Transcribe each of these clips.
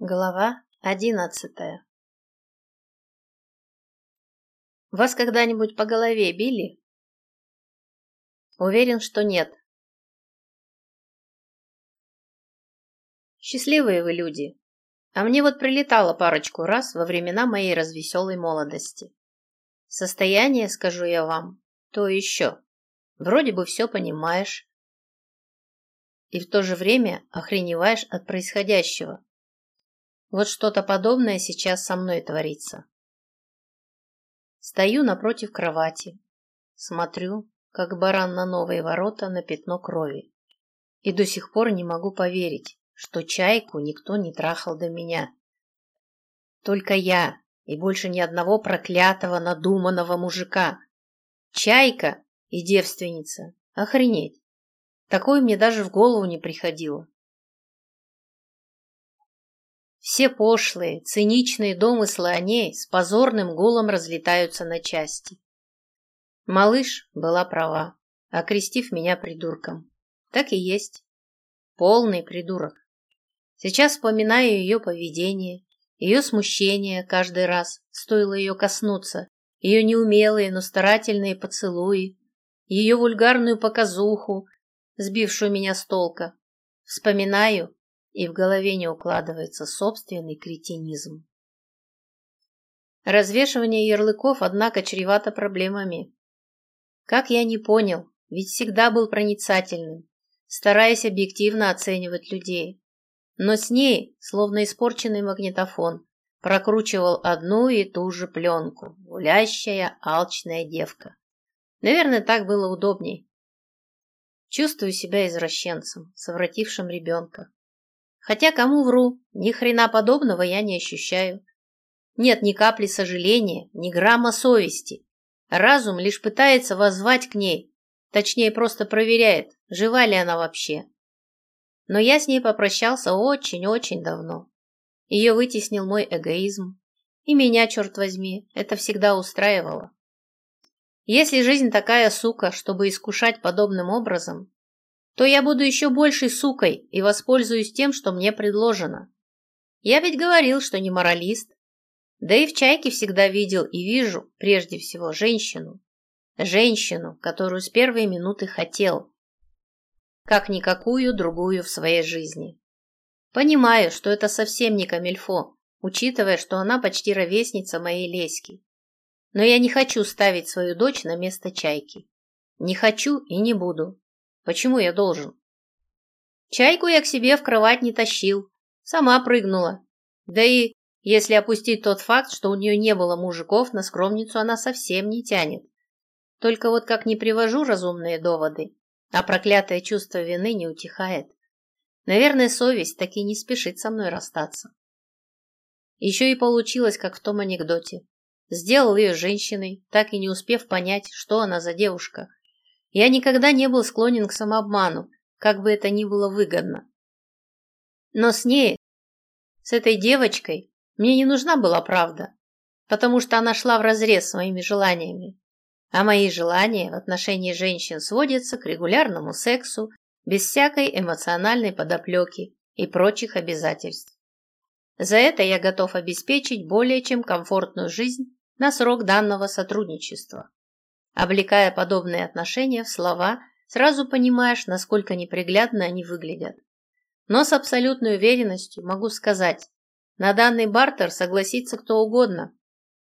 Глава одиннадцатая Вас когда-нибудь по голове били? Уверен, что нет. Счастливые вы люди. А мне вот прилетало парочку раз во времена моей развеселой молодости. Состояние, скажу я вам, то еще. Вроде бы все понимаешь. И в то же время охреневаешь от происходящего. Вот что-то подобное сейчас со мной творится. Стою напротив кровати, смотрю, как баран на новые ворота на пятно крови. И до сих пор не могу поверить, что чайку никто не трахал до меня. Только я и больше ни одного проклятого надуманного мужика. Чайка и девственница. Охренеть. Такое мне даже в голову не приходило. Все пошлые, циничные домыслы о ней с позорным гулом разлетаются на части. Малыш была права, окрестив меня придурком. Так и есть. Полный придурок. Сейчас вспоминаю ее поведение, ее смущение каждый раз, стоило ее коснуться, ее неумелые, но старательные поцелуи, ее вульгарную показуху, сбившую меня с толка. Вспоминаю и в голове не укладывается собственный кретинизм. Развешивание ярлыков, однако, чревато проблемами. Как я не понял, ведь всегда был проницательным, стараясь объективно оценивать людей. Но с ней, словно испорченный магнитофон, прокручивал одну и ту же пленку, гулящая, алчная девка. Наверное, так было удобней. Чувствую себя извращенцем, совратившим ребенка. Хотя кому вру, ни хрена подобного я не ощущаю. Нет ни капли сожаления, ни грамма совести. Разум лишь пытается воззвать к ней, точнее просто проверяет, жива ли она вообще. Но я с ней попрощался очень-очень давно. Ее вытеснил мой эгоизм. И меня, черт возьми, это всегда устраивало. Если жизнь такая сука, чтобы искушать подобным образом, то я буду еще большей сукой и воспользуюсь тем, что мне предложено. Я ведь говорил, что не моралист. Да и в «Чайке» всегда видел и вижу, прежде всего, женщину. Женщину, которую с первой минуты хотел. Как никакую другую в своей жизни. Понимаю, что это совсем не камельфо, учитывая, что она почти ровесница моей Леськи. Но я не хочу ставить свою дочь на место Чайки. Не хочу и не буду. Почему я должен? Чайку я к себе в кровать не тащил. Сама прыгнула. Да и если опустить тот факт, что у нее не было мужиков, на скромницу она совсем не тянет. Только вот как не привожу разумные доводы, а проклятое чувство вины не утихает. Наверное, совесть таки не спешит со мной расстаться. Еще и получилось, как в том анекдоте. Сделал ее женщиной, так и не успев понять, что она за девушка, я никогда не был склонен к самообману, как бы это ни было выгодно. Но с ней, с этой девочкой, мне не нужна была правда, потому что она шла вразрез с моими желаниями. А мои желания в отношении женщин сводятся к регулярному сексу, без всякой эмоциональной подоплеки и прочих обязательств. За это я готов обеспечить более чем комфортную жизнь на срок данного сотрудничества. Облекая подобные отношения в слова, сразу понимаешь, насколько неприглядно они выглядят. Но с абсолютной уверенностью могу сказать, на данный бартер согласится кто угодно.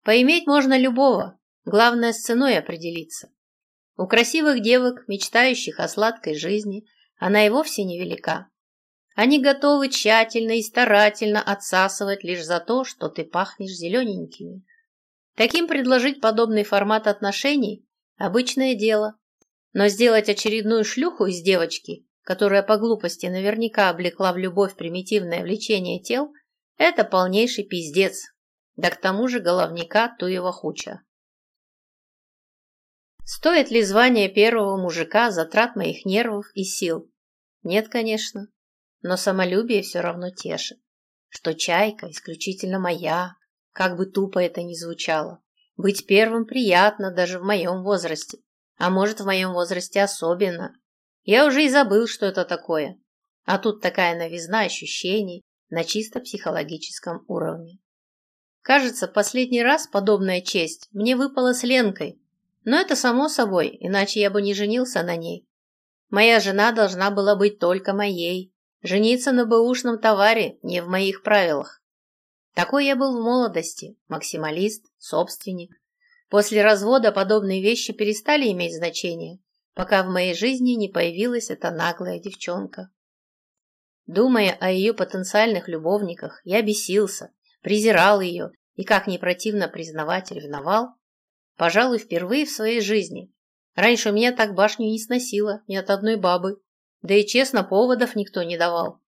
Поиметь можно любого, главное с ценой определиться. У красивых девок, мечтающих о сладкой жизни, она и вовсе невелика. Они готовы тщательно и старательно отсасывать лишь за то, что ты пахнешь зелененькими. Таким предложить подобный формат отношений Обычное дело. Но сделать очередную шлюху из девочки, которая по глупости наверняка облекла в любовь примитивное влечение тел, это полнейший пиздец. Да к тому же головника туева хуча. Стоит ли звание первого мужика затрат моих нервов и сил? Нет, конечно. Но самолюбие все равно тешит. Что чайка исключительно моя, как бы тупо это ни звучало. Быть первым приятно даже в моем возрасте. А может, в моем возрасте особенно. Я уже и забыл, что это такое. А тут такая новизна ощущений, на чисто психологическом уровне. Кажется, последний раз подобная честь мне выпала с Ленкой, но это само собой, иначе я бы не женился на ней. Моя жена должна была быть только моей. Жениться на бэушном товаре не в моих правилах. Такой я был в молодости, максималист, собственник. После развода подобные вещи перестали иметь значение, пока в моей жизни не появилась эта наглая девчонка. Думая о ее потенциальных любовниках, я бесился, презирал ее и, как не противно признавать, ревновал, пожалуй, впервые в своей жизни. Раньше меня так башню не сносило ни от одной бабы, да и, честно, поводов никто не давал.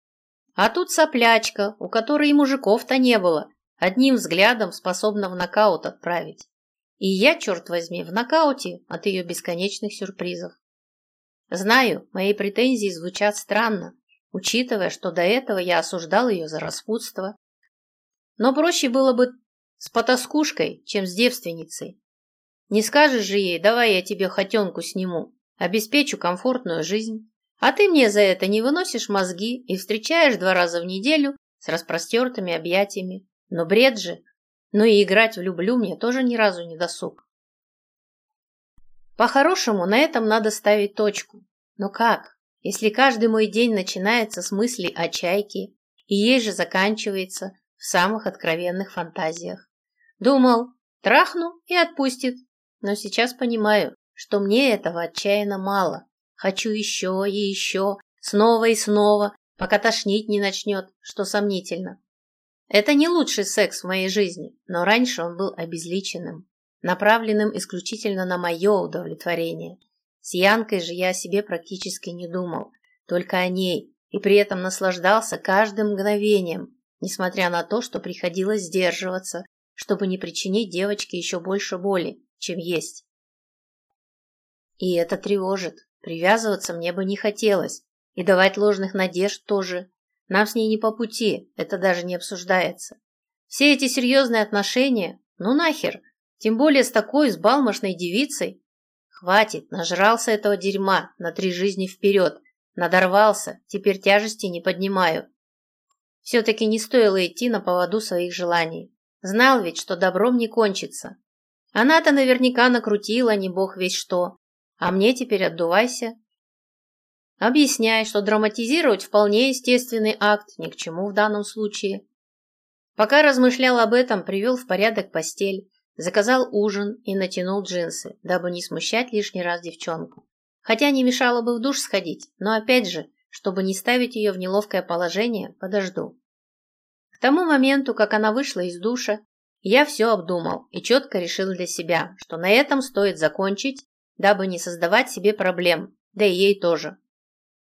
А тут соплячка, у которой и мужиков-то не было, одним взглядом способна в нокаут отправить. И я, черт возьми, в нокауте от ее бесконечных сюрпризов. Знаю, мои претензии звучат странно, учитывая, что до этого я осуждал ее за распутство. Но проще было бы с потаскушкой, чем с девственницей. Не скажешь же ей, давай я тебе хотенку сниму, обеспечу комфортную жизнь, а ты мне за это не выносишь мозги и встречаешь два раза в неделю с распростертыми объятиями. Но бред же. Но и играть в люблю мне тоже ни разу не досуг. По-хорошему, на этом надо ставить точку. Но как? Если каждый мой день начинается с мыслей о чайке и ей же заканчивается в самых откровенных фантазиях. Думал, трахну и отпустит, но сейчас понимаю, что мне этого отчаянно мало. Хочу еще и еще, снова и снова, пока тошнить не начнет, что сомнительно. Это не лучший секс в моей жизни, но раньше он был обезличенным, направленным исключительно на мое удовлетворение – с Янкой же я о себе практически не думал, только о ней, и при этом наслаждался каждым мгновением, несмотря на то, что приходилось сдерживаться, чтобы не причинить девочке еще больше боли, чем есть. И это тревожит. Привязываться мне бы не хотелось, и давать ложных надежд тоже. Нам с ней не по пути, это даже не обсуждается. Все эти серьезные отношения, ну нахер, тем более с такой сбалмошной девицей, Хватит, нажрался этого дерьма на три жизни вперед. Надорвался, теперь тяжести не поднимаю. Все-таки не стоило идти на поводу своих желаний. Знал ведь, что добром не кончится. Она-то наверняка накрутила, не бог весь что. А мне теперь отдувайся. Объясняй, что драматизировать вполне естественный акт, ни к чему в данном случае. Пока размышлял об этом, привел в порядок постель, Заказал ужин и натянул джинсы, дабы не смущать лишний раз девчонку. Хотя не мешало бы в душ сходить, но опять же, чтобы не ставить ее в неловкое положение, подожду. К тому моменту, как она вышла из душа, я все обдумал и четко решил для себя, что на этом стоит закончить, дабы не создавать себе проблем, да и ей тоже.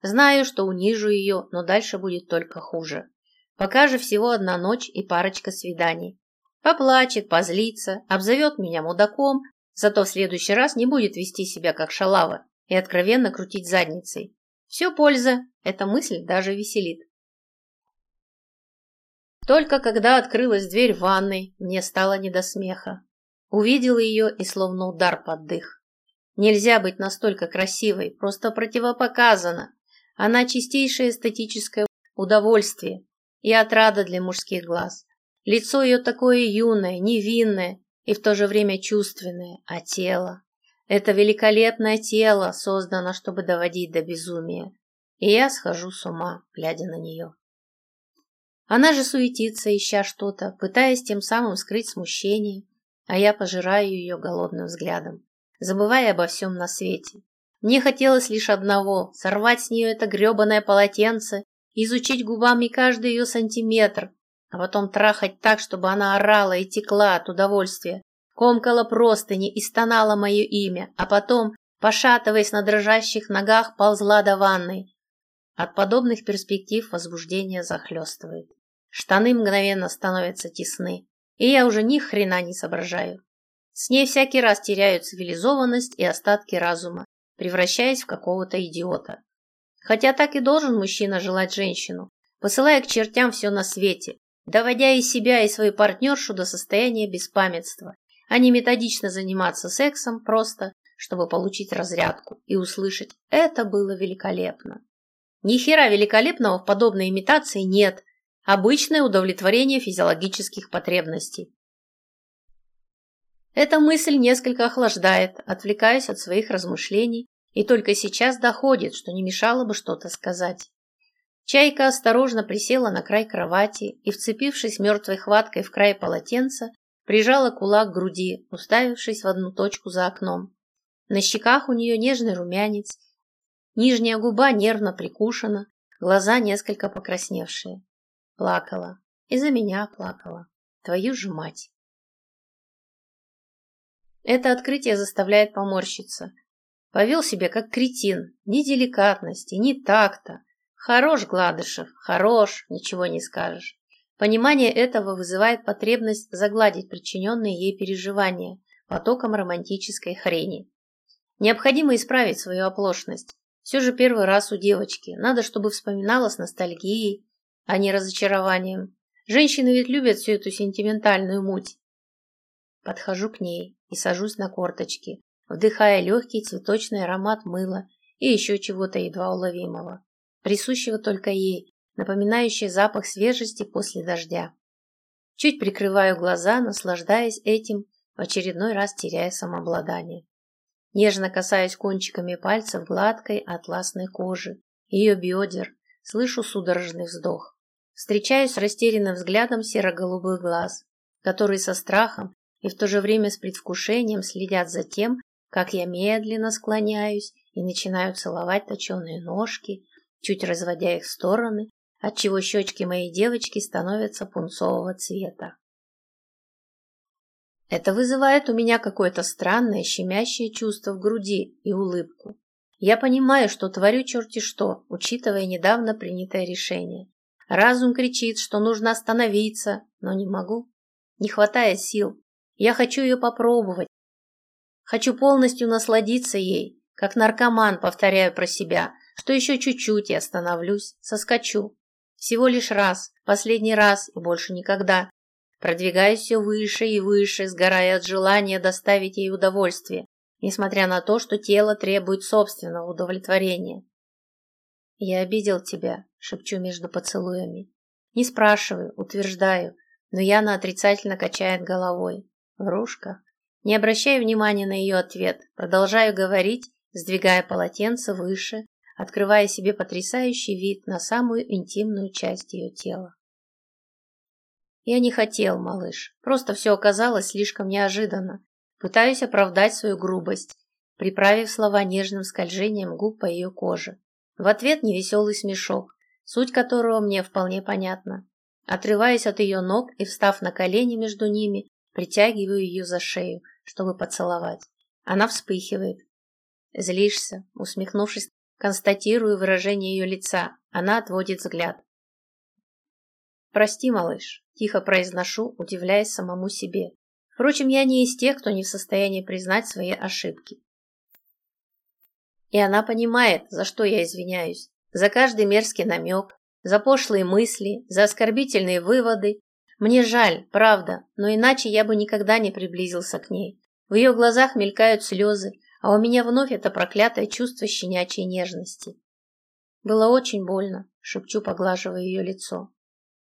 Знаю, что унижу ее, но дальше будет только хуже. Пока же всего одна ночь и парочка свиданий. Поплачет, позлится, обзовет меня мудаком, зато в следующий раз не будет вести себя как шалава и откровенно крутить задницей. Все польза, эта мысль даже веселит. Только когда открылась дверь ванной, мне стало не до смеха. Увидел ее и словно удар под дых. Нельзя быть настолько красивой, просто противопоказано. Она чистейшее эстетическое удовольствие и отрада для мужских глаз. Лицо ее такое юное, невинное и в то же время чувственное, а тело... Это великолепное тело создано, чтобы доводить до безумия. И я схожу с ума, глядя на нее. Она же суетится, ища что-то, пытаясь тем самым скрыть смущение, а я пожираю ее голодным взглядом, забывая обо всем на свете. Мне хотелось лишь одного — сорвать с нее это гребаное полотенце, изучить губами каждый ее сантиметр, а потом трахать так, чтобы она орала и текла от удовольствия, комкала простыни и стонала мое имя, а потом, пошатываясь на дрожащих ногах, ползла до ванной. От подобных перспектив возбуждение захлестывает. Штаны мгновенно становятся тесны, и я уже ни хрена не соображаю. С ней всякий раз теряю цивилизованность и остатки разума, превращаясь в какого-то идиота. Хотя так и должен мужчина желать женщину, посылая к чертям все на свете, доводя и себя, и свою партнершу до состояния беспамятства, а не методично заниматься сексом просто, чтобы получить разрядку и услышать «это было великолепно». Ни хера великолепного в подобной имитации нет, Обычное удовлетворение физиологических потребностей. Эта мысль несколько охлаждает, отвлекаясь от своих размышлений, и только сейчас доходит, что не мешало бы что-то сказать. Чайка осторожно присела на край кровати и, вцепившись мертвой хваткой в край полотенца, прижала кулак к груди, уставившись в одну точку за окном. На щеках у нее нежный румянец, нижняя губа нервно прикушена, глаза несколько покрасневшие. Плакала. И за меня плакала. Твою же мать. Это открытие заставляет поморщиться. Повел себя как кретин. Ни деликатности, ни такта. Хорош, Гладышев, хорош, ничего не скажешь. Понимание этого вызывает потребность загладить причиненные ей переживания потоком романтической хрени. Необходимо исправить свою оплошность. Все же первый раз у девочки. Надо, чтобы вспоминала с ностальгией, а не разочарованием. Женщины ведь любят всю эту сентиментальную муть. Подхожу к ней и сажусь на корточки, вдыхая легкий цветочный аромат мыла и еще чего-то едва уловимого, присущего только ей, напоминающий запах свежести после дождя. Чуть прикрываю глаза, наслаждаясь этим, в очередной раз теряя самообладание. Нежно касаюсь кончиками пальцев гладкой атласной кожи, ее бедер, слышу судорожный вздох. Встречаюсь с растерянным взглядом серо-голубых глаз, которые со страхом и в то же время с предвкушением следят за тем, как я медленно склоняюсь и начинаю целовать точеные ножки, чуть разводя их в стороны, отчего щечки моей девочки становятся пунцового цвета. Это вызывает у меня какое-то странное щемящее чувство в груди и улыбку. Я понимаю, что творю черти что, учитывая недавно принятое решение. Разум кричит, что нужно остановиться, но не могу. Не хватает сил. Я хочу ее попробовать. Хочу полностью насладиться ей, как наркоман, повторяю про себя, что еще чуть-чуть и остановлюсь, соскочу. Всего лишь раз, последний раз и больше никогда. Продвигаюсь все выше и выше, сгорая от желания доставить ей удовольствие, несмотря на то, что тело требует собственного удовлетворения. «Я обидел тебя», — шепчу между поцелуями. Не спрашиваю, утверждаю, но Яна отрицательно качает головой. Врушка. Не обращаю внимания на ее ответ, продолжаю говорить, сдвигая полотенце выше, открывая себе потрясающий вид на самую интимную часть ее тела. Я не хотел, малыш. Просто все оказалось слишком неожиданно. Пытаюсь оправдать свою грубость, приправив слова нежным скольжением губ по ее коже. В ответ невеселый смешок, суть которого мне вполне понятна. Отрываясь от ее ног и встав на колени между ними, притягиваю ее за шею, чтобы поцеловать. Она вспыхивает. Злишься, усмехнувшись, констатирую выражение ее лица. Она отводит взгляд. «Прости, малыш», – тихо произношу, удивляясь самому себе. Впрочем, я не из тех, кто не в состоянии признать свои ошибки. И она понимает, за что я извиняюсь. За каждый мерзкий намек, за пошлые мысли, за оскорбительные выводы. Мне жаль, правда, но иначе я бы никогда не приблизился к ней. В ее глазах мелькают слезы, а у меня вновь это проклятое чувство щенячьей нежности. Было очень больно, шепчу, поглаживая ее лицо.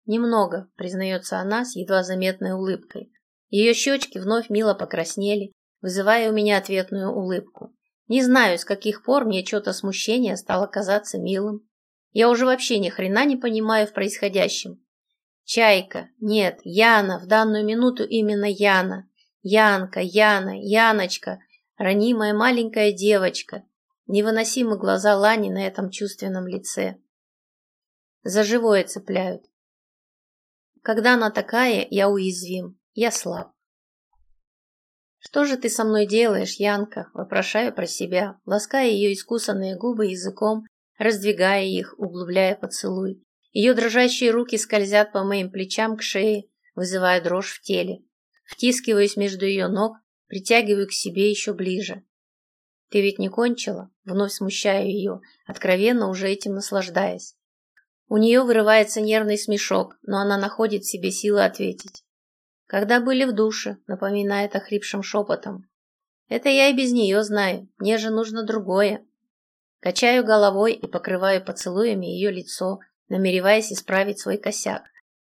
«Немного», — признается она с едва заметной улыбкой. Ее щечки вновь мило покраснели, вызывая у меня ответную улыбку. Не знаю, с каких пор мне что-то смущение стало казаться милым. Я уже вообще ни хрена не понимаю в происходящем. Чайка, нет, Яна, в данную минуту именно Яна. Янка, Яна, Яночка, ранимая маленькая девочка. Невыносимы глаза Лани на этом чувственном лице. За живое цепляют. Когда она такая, я уязвим, я слаб. «Что же ты со мной делаешь, Янка?» – вопрошаю про себя, лаская ее искусанные губы языком, раздвигая их, углубляя поцелуй. Ее дрожащие руки скользят по моим плечам к шее, вызывая дрожь в теле. Втискиваюсь между ее ног, притягиваю к себе еще ближе. «Ты ведь не кончила?» – вновь смущаю ее, откровенно уже этим наслаждаясь. У нее вырывается нервный смешок, но она находит в себе силы ответить. Когда были в душе, напоминает охрипшим шепотом. Это я и без нее знаю, мне же нужно другое. Качаю головой и покрываю поцелуями ее лицо, намереваясь исправить свой косяк,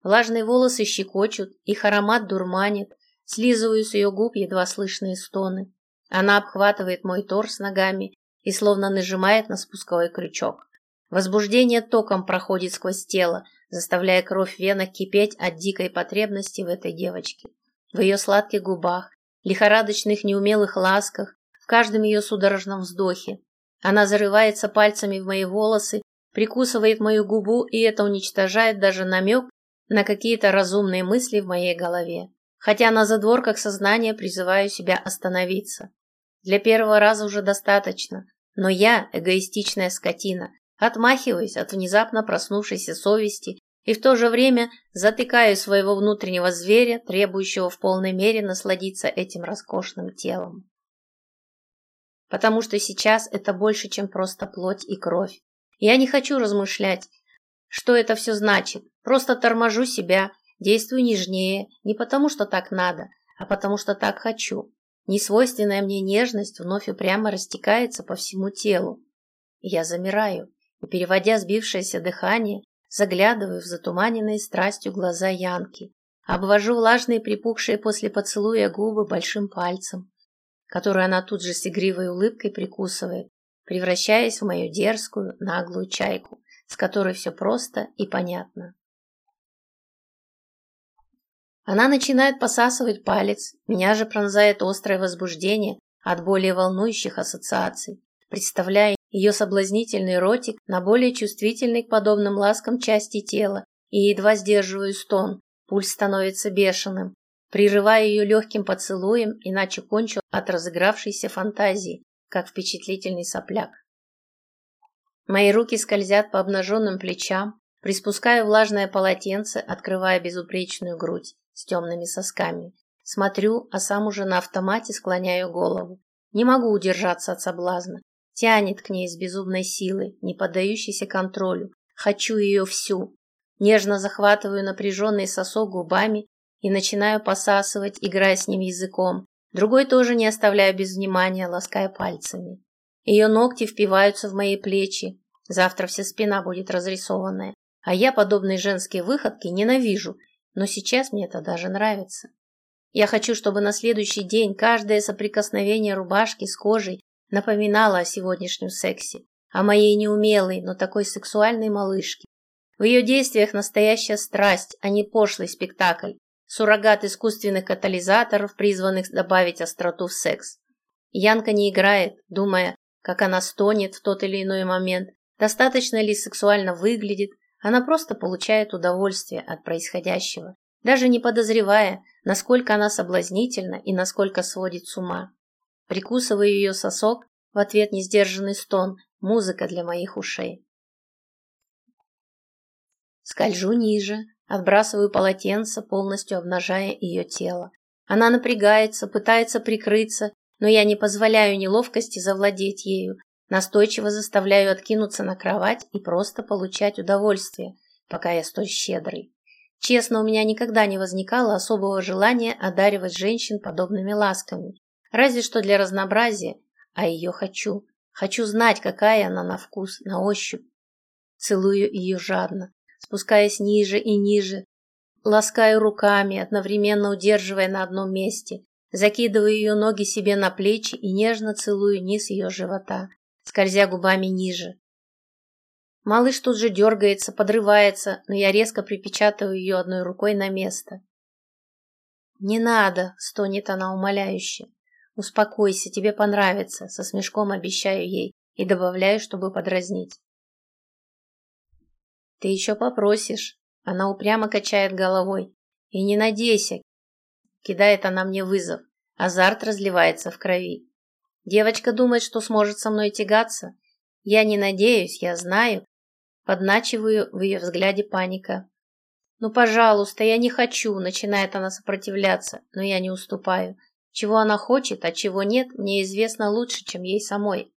Влажные волосы щекочут, их аромат дурманит, слизываю с ее губ едва слышные стоны. Она обхватывает мой торс ногами и словно нажимает на спусковой крючок. Возбуждение током проходит сквозь тело, заставляя кровь в венах кипеть от дикой потребности в этой девочке. В ее сладких губах, лихорадочных неумелых ласках, в каждом ее судорожном вздохе. Она зарывается пальцами в мои волосы, прикусывает мою губу, и это уничтожает даже намек на какие-то разумные мысли в моей голове. Хотя на задворках сознания призываю себя остановиться. Для первого раза уже достаточно, но я эгоистичная скотина, отмахиваюсь от внезапно проснувшейся совести и в то же время затыкаю своего внутреннего зверя, требующего в полной мере насладиться этим роскошным телом. Потому что сейчас это больше, чем просто плоть и кровь. Я не хочу размышлять, что это все значит, просто торможу себя, действую нежнее, не потому что так надо, а потому что так хочу. Несвойственная мне нежность вновь упрямо растекается по всему телу. Я замираю и, переводя сбившееся дыхание, заглядываю в затуманенные страстью глаза Янки, обвожу влажные припухшие после поцелуя губы большим пальцем, который она тут же с игривой улыбкой прикусывает, превращаясь в мою дерзкую, наглую чайку, с которой все просто и понятно. Она начинает посасывать палец, меня же пронзает острое возбуждение от более волнующих ассоциаций, представляя ее соблазнительный ротик на более чувствительной к подобным ласкам части тела и едва сдерживаю стон, пульс становится бешеным, прерывая ее легким поцелуем, иначе кончу от разыгравшейся фантазии, как впечатлительный сопляк. Мои руки скользят по обнаженным плечам, приспускаю влажное полотенце, открывая безупречную грудь с темными сосками. Смотрю, а сам уже на автомате склоняю голову. Не могу удержаться от соблазна тянет к ней с безумной силой, не поддающейся контролю. Хочу ее всю. Нежно захватываю напряженный сосок губами и начинаю посасывать, играя с ним языком. Другой тоже не оставляю без внимания, лаская пальцами. Ее ногти впиваются в мои плечи. Завтра вся спина будет разрисованная. А я подобные женские выходки ненавижу, но сейчас мне это даже нравится. Я хочу, чтобы на следующий день каждое соприкосновение рубашки с кожей напоминала о сегодняшнем сексе, о моей неумелой, но такой сексуальной малышке. В ее действиях настоящая страсть, а не пошлый спектакль, суррогат искусственных катализаторов, призванных добавить остроту в секс. Янка не играет, думая, как она стонет в тот или иной момент, достаточно ли сексуально выглядит, она просто получает удовольствие от происходящего, даже не подозревая, насколько она соблазнительна и насколько сводит с ума. Прикусываю ее сосок, в ответ несдержанный стон, музыка для моих ушей. Скольжу ниже, отбрасываю полотенце, полностью обнажая ее тело. Она напрягается, пытается прикрыться, но я не позволяю неловкости завладеть ею, настойчиво заставляю откинуться на кровать и просто получать удовольствие, пока я столь щедрый. Честно, у меня никогда не возникало особого желания одаривать женщин подобными ласками, Разве что для разнообразия, а ее хочу. Хочу знать, какая она на вкус, на ощупь. Целую ее жадно, спускаясь ниже и ниже, ласкаю руками, одновременно удерживая на одном месте, закидываю ее ноги себе на плечи и нежно целую низ ее живота, скользя губами ниже. Малыш тут же дергается, подрывается, но я резко припечатываю ее одной рукой на место. «Не надо!» — стонет она умоляюще. «Успокойся, тебе понравится», — со смешком обещаю ей и добавляю, чтобы подразнить. «Ты еще попросишь», — она упрямо качает головой. «И не надейся», — кидает она мне вызов. Азарт разливается в крови. Девочка думает, что сможет со мной тягаться. Я не надеюсь, я знаю. Подначиваю в ее взгляде паника. «Ну, пожалуйста, я не хочу», — начинает она сопротивляться, но я не уступаю. Чего она хочет, а чего нет, мне известно лучше, чем ей самой.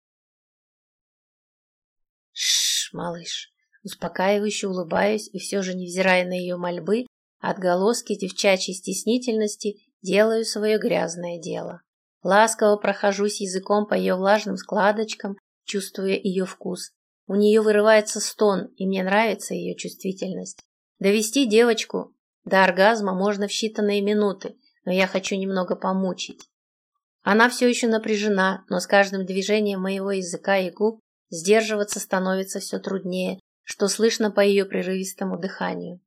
Шш, малыш. Успокаивающе улыбаюсь и все же, невзирая на ее мольбы, отголоски девчачьей стеснительности, делаю свое грязное дело. Ласково прохожусь языком по ее влажным складочкам, чувствуя ее вкус. У нее вырывается стон, и мне нравится ее чувствительность. Довести девочку До оргазма можно в считанные минуты, но я хочу немного помучить. Она все еще напряжена, но с каждым движением моего языка и губ сдерживаться становится все труднее, что слышно по ее прерывистому дыханию.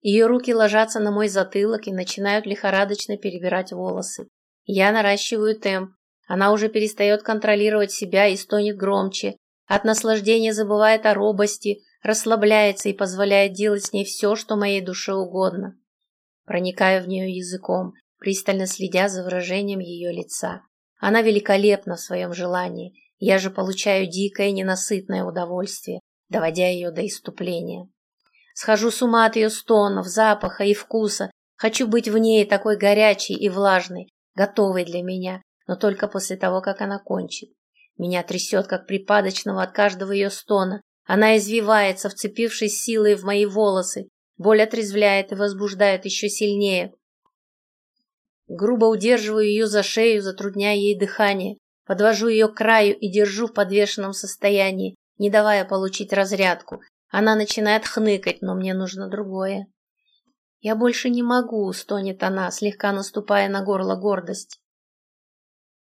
Ее руки ложатся на мой затылок и начинают лихорадочно перебирать волосы. Я наращиваю темп. Она уже перестает контролировать себя и стонет громче. От наслаждения забывает о робости, расслабляется и позволяет делать с ней все, что моей душе угодно. Проникаю в нее языком, пристально следя за выражением ее лица. Она великолепна в своем желании. Я же получаю дикое ненасытное удовольствие, доводя ее до иступления. Схожу с ума от ее стонов, запаха и вкуса. Хочу быть в ней такой горячей и влажной, готовой для меня, но только после того, как она кончит. Меня трясет, как припадочного от каждого ее стона. Она извивается, вцепившись силой в мои волосы. Боль отрезвляет и возбуждает еще сильнее. Грубо удерживаю ее за шею, затрудняя ей дыхание. Подвожу ее к краю и держу в подвешенном состоянии, не давая получить разрядку. Она начинает хныкать, но мне нужно другое. «Я больше не могу», — стонет она, слегка наступая на горло гордость.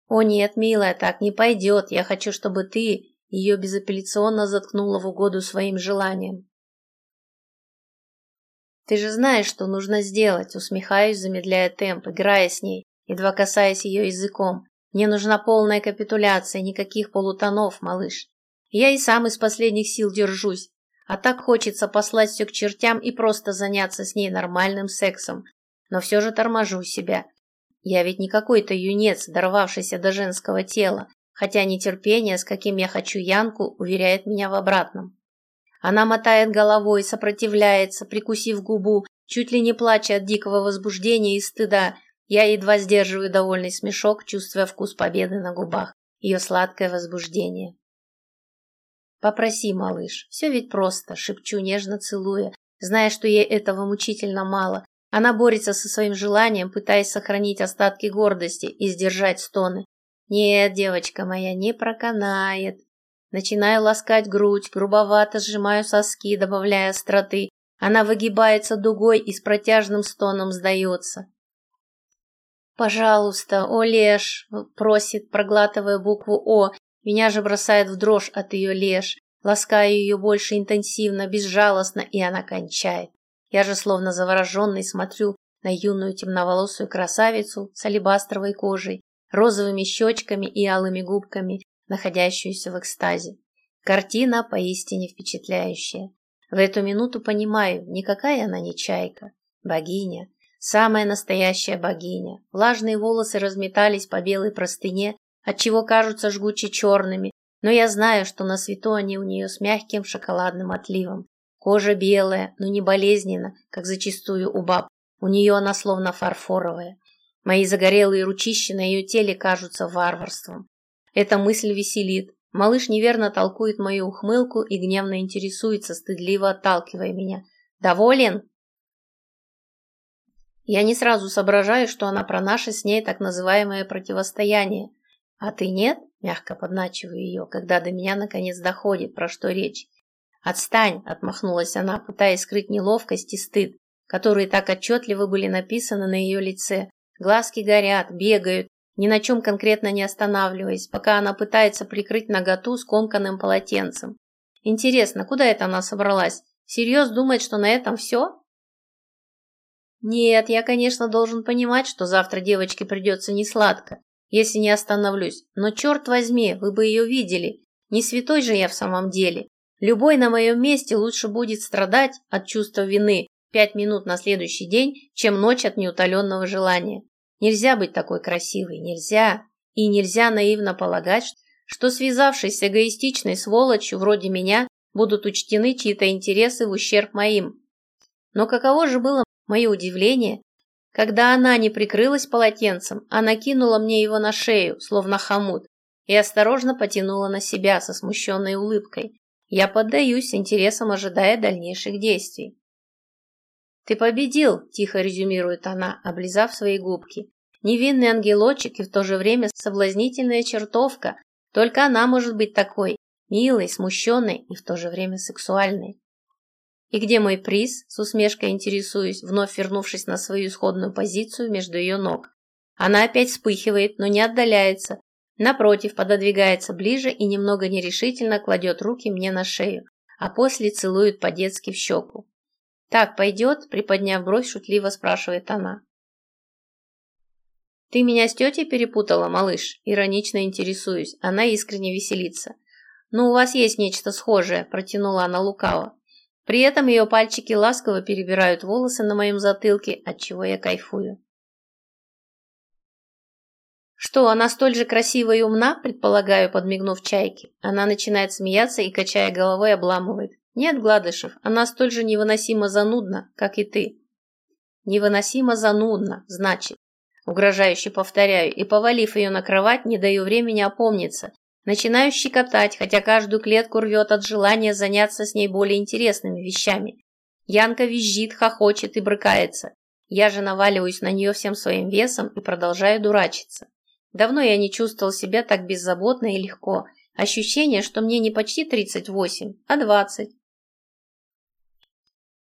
«О нет, милая, так не пойдет. Я хочу, чтобы ты ее безапелляционно заткнула в угоду своим желаниям». «Ты же знаешь, что нужно сделать», — усмехаюсь, замедляя темп, играя с ней, едва касаясь ее языком. «Мне нужна полная капитуляция, никаких полутонов, малыш. Я и сам из последних сил держусь, а так хочется послать все к чертям и просто заняться с ней нормальным сексом. Но все же торможу себя. Я ведь не какой-то юнец, дорвавшийся до женского тела, хотя нетерпение, с каким я хочу Янку, уверяет меня в обратном. Она мотает головой, сопротивляется, прикусив губу, чуть ли не плача от дикого возбуждения и стыда. Я едва сдерживаю довольный смешок, чувствуя вкус победы на губах, ее сладкое возбуждение. «Попроси, малыш, все ведь просто», — шепчу, нежно целуя, зная, что ей этого мучительно мало. Она борется со своим желанием, пытаясь сохранить остатки гордости и сдержать стоны. «Нет, девочка моя, не проканает». Начинаю ласкать грудь, грубовато сжимаю соски, добавляя остроты. Она выгибается дугой и с протяжным стоном сдается. «Пожалуйста, Олеж!» – просит, проглатывая букву «О» Меня же бросает в дрожь от ее леж. Ласкаю ее больше интенсивно, безжалостно, и она кончает. Я же словно завороженный смотрю на юную темноволосую красавицу с алебастровой кожей, розовыми щечками и алыми губками, находящуюся в экстазе. Картина поистине впечатляющая. В эту минуту понимаю, никакая она не чайка. Богиня. Самая настоящая богиня. Влажные волосы разметались по белой простыне, отчего кажутся жгуче черными, но я знаю, что на свету они у нее с мягким шоколадным отливом. Кожа белая, но не болезненно, как зачастую у баб. У нее она словно фарфоровая. Мои загорелые ручищи на ее теле кажутся варварством. Эта мысль веселит. Малыш неверно толкует мою ухмылку и гневно интересуется, стыдливо отталкивая меня. «Доволен?» Я не сразу соображаю, что она про наше с ней так называемое противостояние. «А ты нет?» – мягко подначиваю ее, когда до меня наконец доходит, про что речь. «Отстань!» – отмахнулась она, пытаясь скрыть неловкость и стыд, которые так отчетливо были написаны на ее лице. Глазки горят, бегают, ни на чем конкретно не останавливаясь, пока она пытается прикрыть наготу скомканным полотенцем. Интересно, куда это она собралась? Всерьез думает, что на этом все? Нет, я, конечно, должен понимать, что завтра девочке придется несладко если не остановлюсь. Но черт возьми, вы бы ее видели. Не святой же я в самом деле. Любой на моем месте лучше будет страдать от чувства вины пять минут на следующий день, чем ночь от неутоленного желания. Нельзя быть такой красивой, нельзя. И нельзя наивно полагать, что связавшись с эгоистичной сволочью вроде меня, будут учтены чьи-то интересы в ущерб моим. Но каково же было мое удивление, когда она не прикрылась полотенцем, а накинула мне его на шею, словно хомут, и осторожно потянула на себя со смущенной улыбкой. Я поддаюсь интересам, ожидая дальнейших действий. «Ты победил», – тихо резюмирует она, облизав свои губки. «Невинный ангелочек и в то же время соблазнительная чертовка. Только она может быть такой, милой, смущенной и в то же время сексуальной». «И где мой приз?» – с усмешкой интересуюсь, вновь вернувшись на свою исходную позицию между ее ног. Она опять вспыхивает, но не отдаляется. Напротив, пододвигается ближе и немного нерешительно кладет руки мне на шею, а после целует по-детски в щеку. «Так пойдет?» – приподняв бровь, шутливо спрашивает она. «Ты меня с тетей перепутала, малыш?» – иронично интересуюсь. Она искренне веселится. «Ну, у вас есть нечто схожее», – протянула она лукаво. При этом ее пальчики ласково перебирают волосы на моем затылке, от чего я кайфую. «Что, она столь же красива и умна?» – предполагаю, подмигнув чайке. Она начинает смеяться и, качая головой, обламывает. «Нет, Гладышев, она столь же невыносимо занудна, как и ты». «Невыносимо занудна, значит». Угрожающе повторяю, и, повалив ее на кровать, не даю времени опомниться Начинаю щекотать, хотя каждую клетку рвет от желания заняться с ней более интересными вещами. Янка визжит, хохочет и брыкается. Я же наваливаюсь на нее всем своим весом и продолжаю дурачиться. Давно я не чувствовал себя так беззаботно и легко. Ощущение, что мне не почти 38, а 20.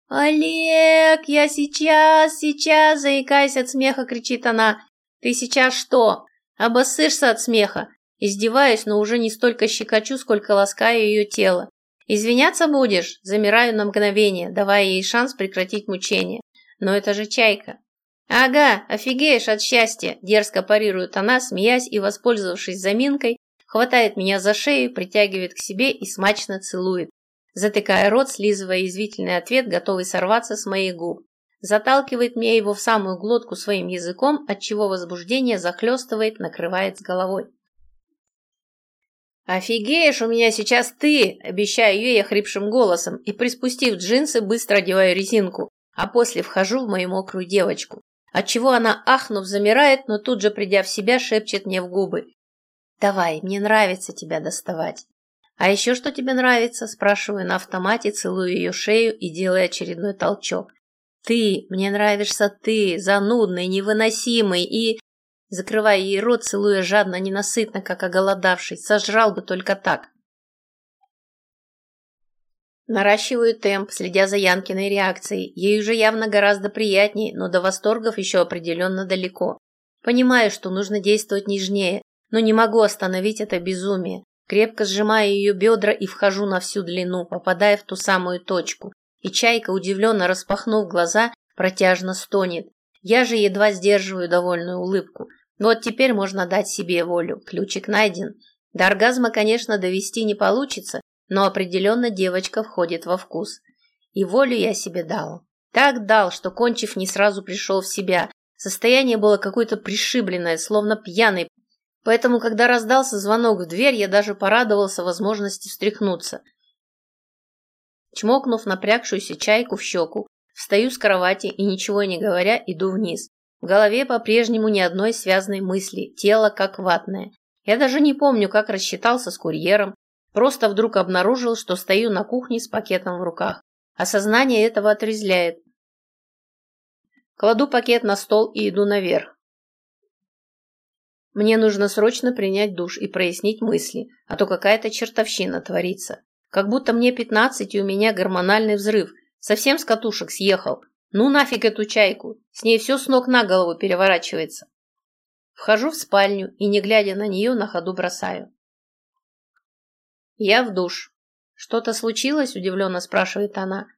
«Олег, я сейчас, сейчас!» Заикаясь от смеха, кричит она. «Ты сейчас что? Обоссышься от смеха? Издеваюсь, но уже не столько щекочу, сколько ласкаю ее тело. «Извиняться будешь?» Замираю на мгновение, давая ей шанс прекратить мучение. «Но это же чайка». «Ага, офигеешь от счастья!» Дерзко парирует она, смеясь и, воспользовавшись заминкой, хватает меня за шею, притягивает к себе и смачно целует, затыкая рот, слизывая язвительный ответ, готовый сорваться с моих губ. Заталкивает мне его в самую глотку своим языком, отчего возбуждение захлестывает, накрывает с головой. «Офигеешь, у меня сейчас ты!» – обещаю ей охрипшим голосом и, приспустив джинсы, быстро одеваю резинку, а после вхожу в мою мокрую девочку. Отчего она, ахнув, замирает, но тут же, придя в себя, шепчет мне в губы. «Давай, мне нравится тебя доставать». «А еще что тебе нравится?» – спрашиваю на автомате, целую ее шею и делаю очередной толчок. «Ты, мне нравишься ты, занудный, невыносимый и...» закрывая ей рот, целуя жадно, ненасытно, как оголодавший, сожрал бы только так. Наращиваю темп, следя за Янкиной реакцией. Ей уже явно гораздо приятнее, но до восторгов еще определенно далеко. Понимаю, что нужно действовать нежнее, но не могу остановить это безумие. Крепко сжимаю ее бедра и вхожу на всю длину, попадая в ту самую точку. И чайка, удивленно распахнув глаза, протяжно стонет. Я же едва сдерживаю довольную улыбку. Вот теперь можно дать себе волю. Ключик найден. До оргазма, конечно, довести не получится, но определенно девочка входит во вкус. И волю я себе дал. Так дал, что, кончив, не сразу пришел в себя. Состояние было какое-то пришибленное, словно пьяный. Поэтому, когда раздался звонок в дверь, я даже порадовался возможности встряхнуться. Чмокнув напрягшуюся чайку в щеку, встаю с кровати и, ничего не говоря, иду вниз. В голове по-прежнему ни одной связанной мысли, тело как ватное. Я даже не помню, как рассчитался с курьером, просто вдруг обнаружил, что стою на кухне с пакетом в руках. Осознание этого отрезляет. Кладу пакет на стол и иду наверх. Мне нужно срочно принять душ и прояснить мысли, а то какая-то чертовщина творится. Как будто мне 15 и у меня гормональный взрыв. Совсем с катушек съехал. Ну нафиг эту чайку, с ней все с ног на голову переворачивается. Вхожу в спальню и, не глядя на нее, на ходу бросаю. Я в душ. Что-то случилось? Удивленно спрашивает она.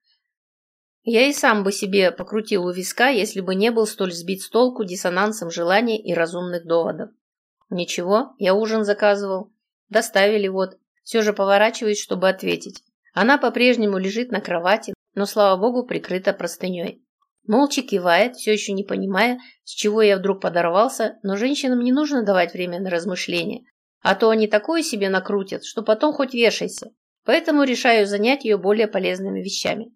Я и сам бы себе покрутил у виска, если бы не был столь сбит с толку диссонансом желаний и разумных доводов. Ничего, я ужин заказывал. Доставили вот. Все же поворачиваюсь, чтобы ответить. Она по-прежнему лежит на кровати, но, слава богу, прикрыта простыней. Молча кивает, все еще не понимая, с чего я вдруг подорвался, но женщинам не нужно давать время на размышления, а то они такое себе накрутят, что потом хоть вешайся. Поэтому решаю занять ее более полезными вещами.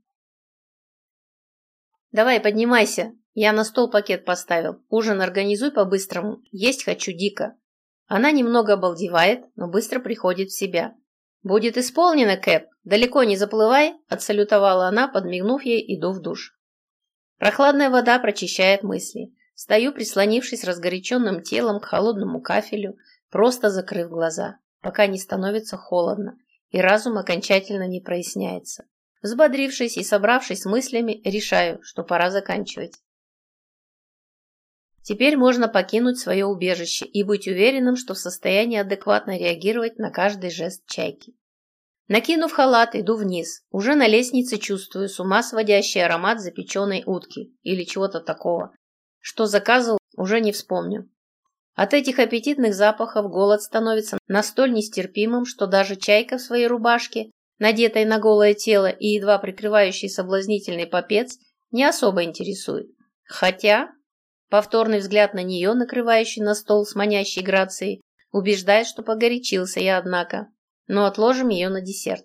«Давай, поднимайся!» Я на стол пакет поставил. Ужин организуй по-быстрому. Есть хочу дико. Она немного обалдевает, но быстро приходит в себя. «Будет исполнено, Кэп. Далеко не заплывай», – отсалютовала она, подмигнув ей, иду в душ. Прохладная вода прочищает мысли. Стою, прислонившись разгоряченным телом к холодному кафелю, просто закрыв глаза, пока не становится холодно, и разум окончательно не проясняется. Взбодрившись и собравшись с мыслями, решаю, что пора заканчивать. Теперь можно покинуть свое убежище и быть уверенным, что в состоянии адекватно реагировать на каждый жест чайки. Накинув халат, иду вниз. Уже на лестнице чувствую с ума сводящий аромат запеченной утки или чего-то такого. Что заказывал, уже не вспомню. От этих аппетитных запахов голод становится настолько нестерпимым, что даже чайка в своей рубашке, надетой на голое тело и едва прикрывающий соблазнительный попец, не особо интересует. Хотя повторный взгляд на нее, накрывающий на стол с манящей грацией, убеждает, что погорячился я, однако но отложим ее на десерт.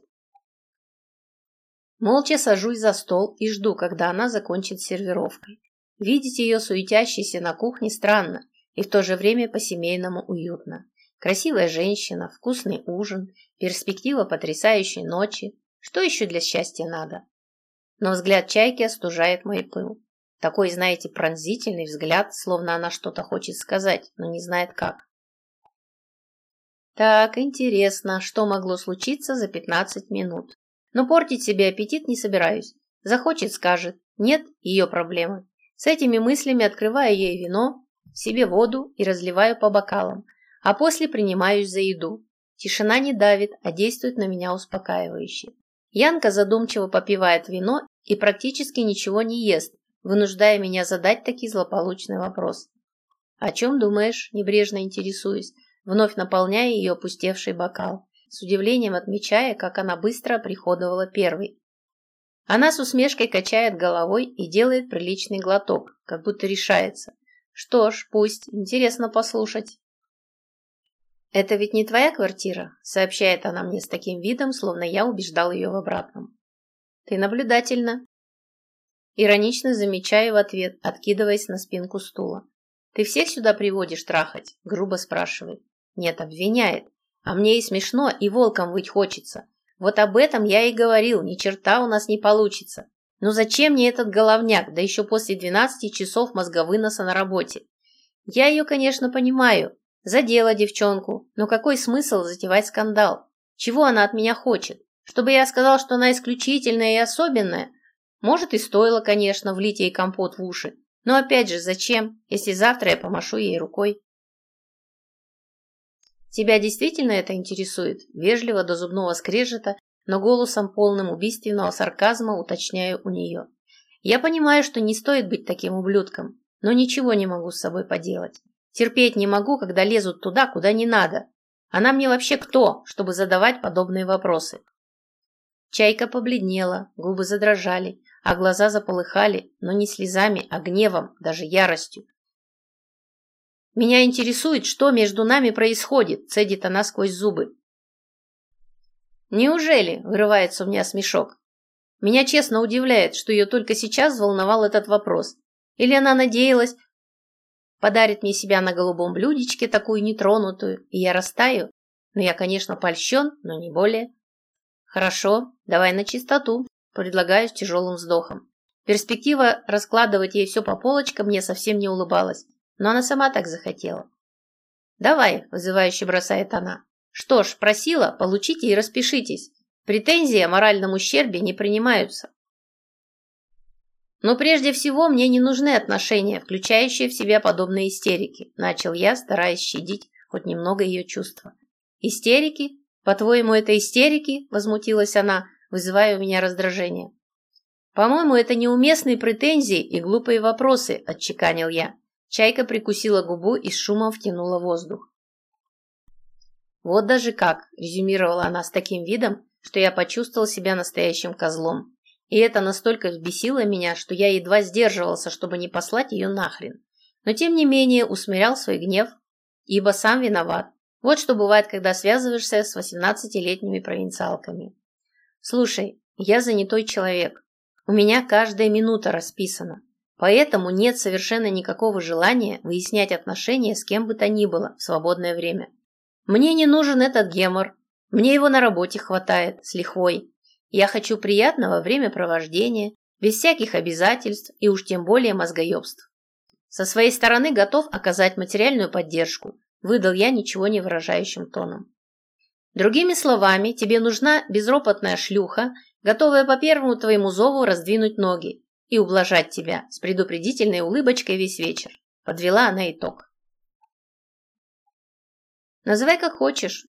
Молча сажусь за стол и жду, когда она закончит сервировкой. Видеть ее суетящейся на кухне странно и в то же время по-семейному уютно. Красивая женщина, вкусный ужин, перспектива потрясающей ночи. Что еще для счастья надо? Но взгляд чайки остужает мой пыл. Такой, знаете, пронзительный взгляд, словно она что-то хочет сказать, но не знает как. Так, интересно, что могло случиться за 15 минут. Но портить себе аппетит не собираюсь. Захочет, скажет. Нет, ее проблемы. С этими мыслями открываю ей вино, себе воду и разливаю по бокалам, а после принимаюсь за еду. Тишина не давит, а действует на меня успокаивающе. Янка задумчиво попивает вино и практически ничего не ест, вынуждая меня задать таки злополучный вопрос. «О чем думаешь?» – небрежно интересуюсь, вновь наполняя ее опустевший бокал, с удивлением отмечая, как она быстро приходовала первой. Она с усмешкой качает головой и делает приличный глоток, как будто решается. Что ж, пусть, интересно послушать. «Это ведь не твоя квартира?» – сообщает она мне с таким видом, словно я убеждал ее в обратном. «Ты наблюдательна». Иронично замечаю в ответ, откидываясь на спинку стула. «Ты всех сюда приводишь трахать?» – грубо спрашивает. Нет, обвиняет. А мне и смешно, и волком выть хочется. Вот об этом я и говорил, ни черта у нас не получится. Ну зачем мне этот головняк, да еще после 12 часов мозговыноса на работе? Я ее, конечно, понимаю. Задела девчонку, но какой смысл затевать скандал? Чего она от меня хочет? Чтобы я сказал, что она исключительная и особенная? Может, и стоило, конечно, влить ей компот в уши. Но опять же, зачем, если завтра я помашу ей рукой? Тебя действительно это интересует? Вежливо до зубного скрежета, но голосом полным убийственного сарказма уточняю у нее. Я понимаю, что не стоит быть таким ублюдком, но ничего не могу с собой поделать. Терпеть не могу, когда лезут туда, куда не надо. Она мне вообще кто, чтобы задавать подобные вопросы? Чайка побледнела, губы задрожали, а глаза заполыхали, но не слезами, а гневом, даже яростью. Меня интересует, что между нами происходит, цедит она сквозь зубы. Неужели, вырывается у меня смешок. Меня честно удивляет, что ее только сейчас волновал этот вопрос. Или она надеялась, подарит мне себя на голубом блюдечке, такую нетронутую, и я растаю. Но я, конечно, польщен, но не более. Хорошо, давай на чистоту, предлагаю с тяжелым вздохом. Перспектива раскладывать ей все по полочкам мне совсем не улыбалась но она сама так захотела. «Давай», – вызывающе бросает она. «Что ж, просила, получите и распишитесь. Претензии о моральном ущербе не принимаются». «Но прежде всего мне не нужны отношения, включающие в себя подобные истерики», – начал я, стараясь щадить хоть немного ее чувства. «Истерики? По-твоему, это истерики?» – возмутилась она, вызывая у меня раздражение. «По-моему, это неуместные претензии и глупые вопросы», – отчеканил я. Чайка прикусила губу и с шумом втянула воздух. «Вот даже как!» – резюмировала она с таким видом, что я почувствовал себя настоящим козлом. И это настолько взбесило меня, что я едва сдерживался, чтобы не послать ее нахрен. Но тем не менее усмирял свой гнев, ибо сам виноват. Вот что бывает, когда связываешься с 18-летними провинциалками. Слушай, я занятой человек. У меня каждая минута расписана. Поэтому нет совершенно никакого желания выяснять отношения с кем бы то ни было в свободное время. Мне не нужен этот гемор, мне его на работе хватает, с лихвой. Я хочу приятного времяпровождения, без всяких обязательств и уж тем более мозгоебств. Со своей стороны готов оказать материальную поддержку, выдал я ничего не выражающим тоном. Другими словами, тебе нужна безропотная шлюха, готовая по первому твоему зову раздвинуть ноги и ублажать тебя с предупредительной улыбочкой весь вечер. Подвела она итог. Называй как хочешь.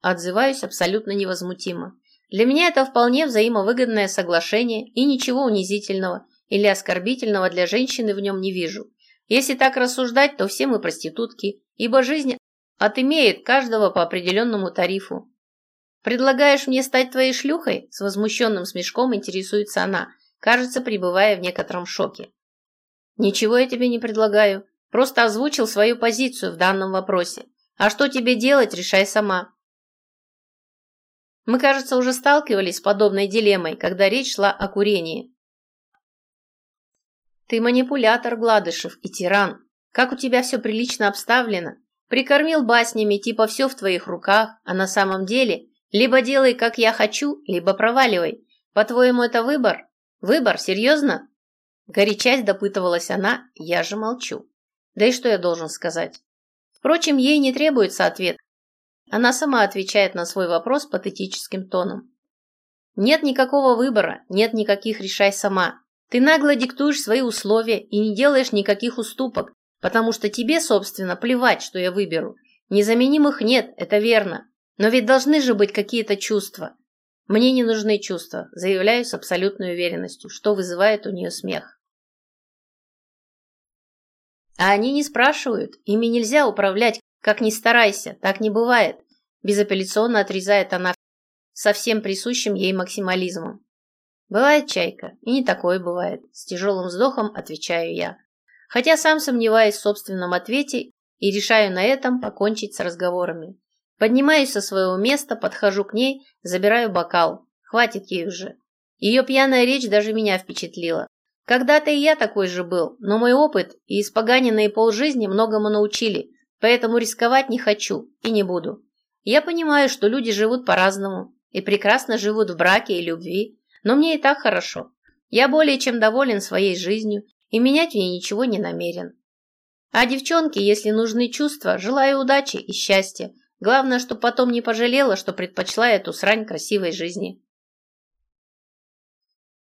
Отзываюсь абсолютно невозмутимо. Для меня это вполне взаимовыгодное соглашение и ничего унизительного или оскорбительного для женщины в нем не вижу. Если так рассуждать, то все мы проститутки, ибо жизнь отымеет каждого по определенному тарифу. «Предлагаешь мне стать твоей шлюхой?» С возмущенным смешком интересуется она, кажется, пребывая в некотором шоке. «Ничего я тебе не предлагаю. Просто озвучил свою позицию в данном вопросе. А что тебе делать, решай сама. Мы, кажется, уже сталкивались с подобной дилеммой, когда речь шла о курении. Ты манипулятор, Гладышев, и тиран. Как у тебя все прилично обставлено. Прикормил баснями, типа все в твоих руках, а на самом деле либо делай, как я хочу, либо проваливай. По-твоему, это выбор? Выбор, серьезно? Горячась допытывалась она, я же молчу. Да и что я должен сказать? Впрочем, ей не требуется ответ. Она сама отвечает на свой вопрос патетическим тоном. Нет никакого выбора, нет никаких решай сама. Ты нагло диктуешь свои условия и не делаешь никаких уступок, потому что тебе, собственно, плевать, что я выберу. Незаменимых нет, это верно. Но ведь должны же быть какие-то чувства. Мне не нужны чувства, заявляю с абсолютной уверенностью, что вызывает у нее смех. А они не спрашивают, ими нельзя управлять как ни старайся, так не бывает. Безапелляционно отрезает она совсем присущим ей максимализмом. Бывает, чайка, и не такое бывает. С тяжелым вздохом отвечаю я. Хотя сам сомневаюсь в собственном ответе и решаю на этом покончить с разговорами. Поднимаюсь со своего места, подхожу к ней, забираю бокал. Хватит ей уже. Ее пьяная речь даже меня впечатлила. Когда-то и я такой же был, но мой опыт и испоганенные полжизни многому научили, Поэтому рисковать не хочу и не буду. Я понимаю, что люди живут по-разному и прекрасно живут в браке и любви, но мне и так хорошо. Я более чем доволен своей жизнью и менять в ней ничего не намерен. А девчонке, если нужны чувства, желаю удачи и счастья. Главное, чтобы потом не пожалела, что предпочла эту срань красивой жизни.